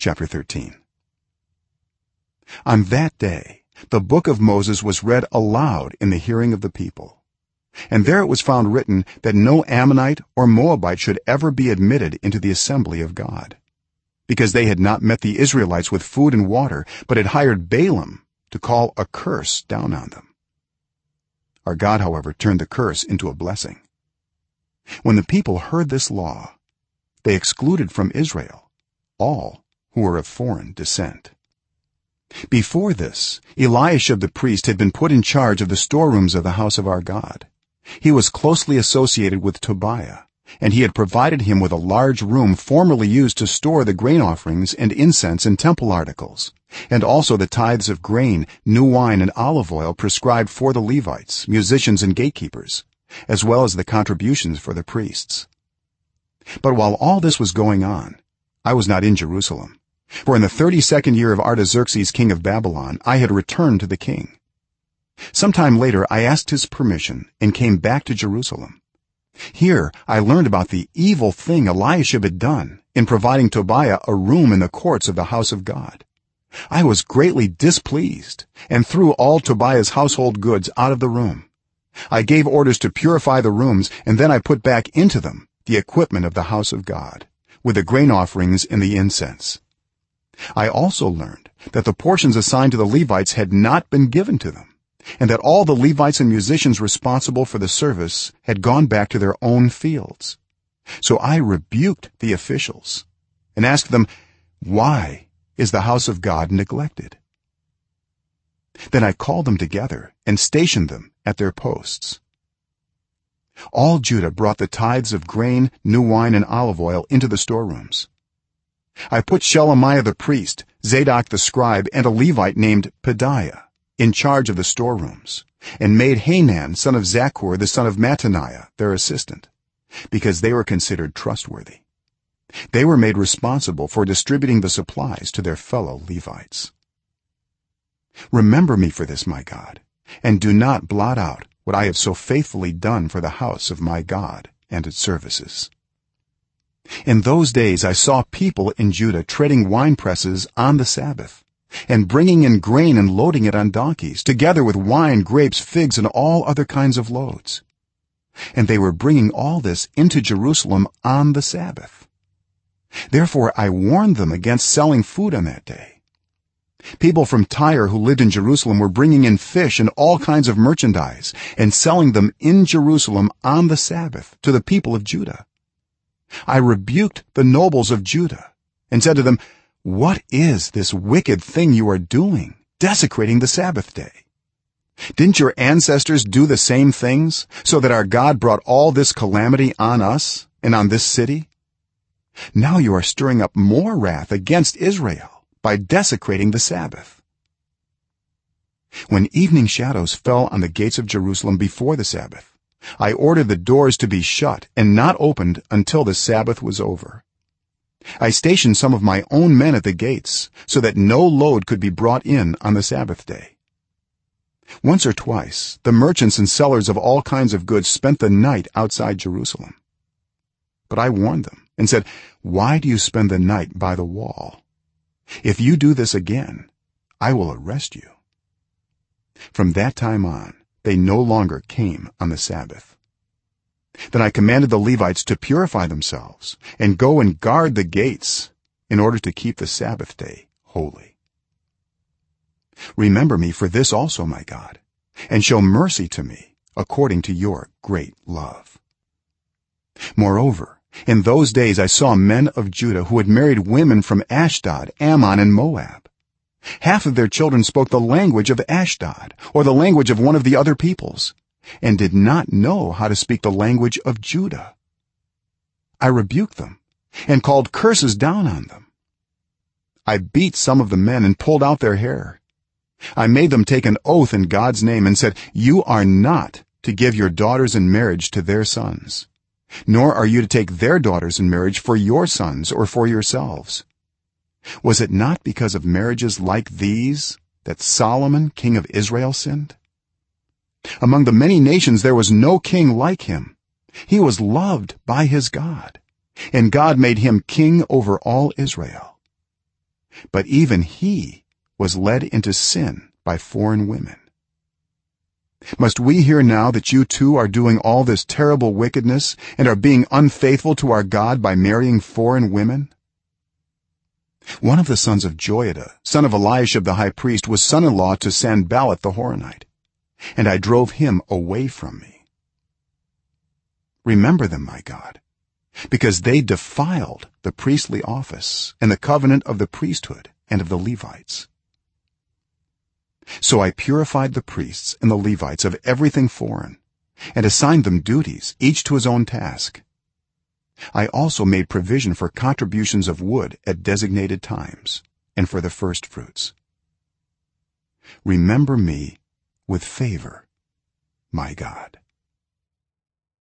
chapter 13 on that day the book of moses was read aloud in the hearing of the people. And there it was found written that no ammonite or moabite should ever be admitted into the assembly of god because they had not met the israelites with food and water but had hired balaam to call a curse down on them. Our god however turned the curse into a blessing. When the people heard this law they excluded from israel all who were of foreign descent. Before this eliashib the priest had been put in charge of the storerooms of the house of our god. He was closely associated with tobiah and he had provided him with a large room formerly used to store the grain offerings and incense and temple articles and also the tithes of grain new wine and olive oil prescribed for the levites musicians and gatekeepers as well as the contributions for the priests. But while all this was going on i was not in jerusalem for in the 32nd year of artaxerxes king of babylon i had returned to the king. Some time later i asked his permission and came back to jerusalem. Here i learned about the evil thing eliashib had done in providing tobiah a room in the courts of the house of god. I was greatly displeased and threw all tobiah's household goods out of the room. I gave orders to purify the rooms and then i put back into them the equipment of the house of god with the grain offerings and the incense i also learned that the portions assigned to the levites had not been given to them and that all the levites and musicians responsible for the service had gone back to their own fields. So i rebuked the officials and asked them why is the house of god neglected? Then i called them together and stationed them at their posts. All judah brought the tithes of grain new wine and olive oil into the storerooms i put shelemiah the priest zadok the scribe and a levite named pedaiah in charge of the storerooms and made hanan son of zakkur the son of mattaniah their assistant because they were considered trustworthy. They were made responsible for distributing the supplies to their fellow levites. Remember me for this my god and do not blot out what i have so faithfully done for the house of my god and its services in those days i saw people in judah treading wine presses on the sabbath and bringing in grain and loading it on donkeys together with wine grapes figs and all other kinds of loads. And they were bringing all this into jerusalem on the sabbath. Therefore i warned them against selling food on that day. People from tyre who lived in jerusalem were bringing in fish and all kinds of merchandise and selling them in jerusalem on the sabbath to the people of judah i rebuked the nobles of judah and said to them what is this wicked thing you are doing desecrating the sabbath day? Didn't your ancestors do the same things so that our god brought all this calamity on us and on this city? Now you are stirring up more wrath against israel by desecrating the sabbath. When evening shadows fell on the gates of jerusalem before the sabbath i ordered the doors to be shut and not opened until the sabbath was over. I stationed some of my own men at the gates so that no load could be brought in on the sabbath day. Once or twice the merchants and sellers of all kinds of goods spent the night outside jerusalem. But i warned them and said why do you spend the night by the wall? If you do this again i will arrest you. From that time on they no longer came on the sabbath. Then i commanded the levites to purify themselves and go and guard the gates in order to keep the sabbath day holy. Remember me for this also my god and show mercy to me according to your great love. Moreover in those days i saw men of judah who had married women from ashdod ammon and moab half of their children spoke the language of ashdod or the language of one of the other peoples and did not know how to speak the language of judah. I rebuked them and called curses down on them. I beat some of the men and pulled out their hair. I made them take an oath in god's name and said you are not to give your daughters in marriage to their sons nor are you to take their daughters in marriage for your sons or for yourselves was it not because of marriages like these that solomon king of israel sinned? Among the many nations there was no king like him. He was loved by his god and god made him king over all israel. But even he was led into sin by foreign women. Must we hear now that you too are doing all this terrible wickedness and are being unfaithful to our god by marrying foreign women one of the sons of joiada son of eliashib the high priest was son-in-law to sanballat the horonite and i drove him away from me. Remember them my god because they defiled the priestly office and the covenant of the priesthood and of the levites. So i purified the priests and the levites of everything foreign and assigned them duties each to his own task i also made provision for contributions of wood at designated times and for the first fruits. Remember me with favor my god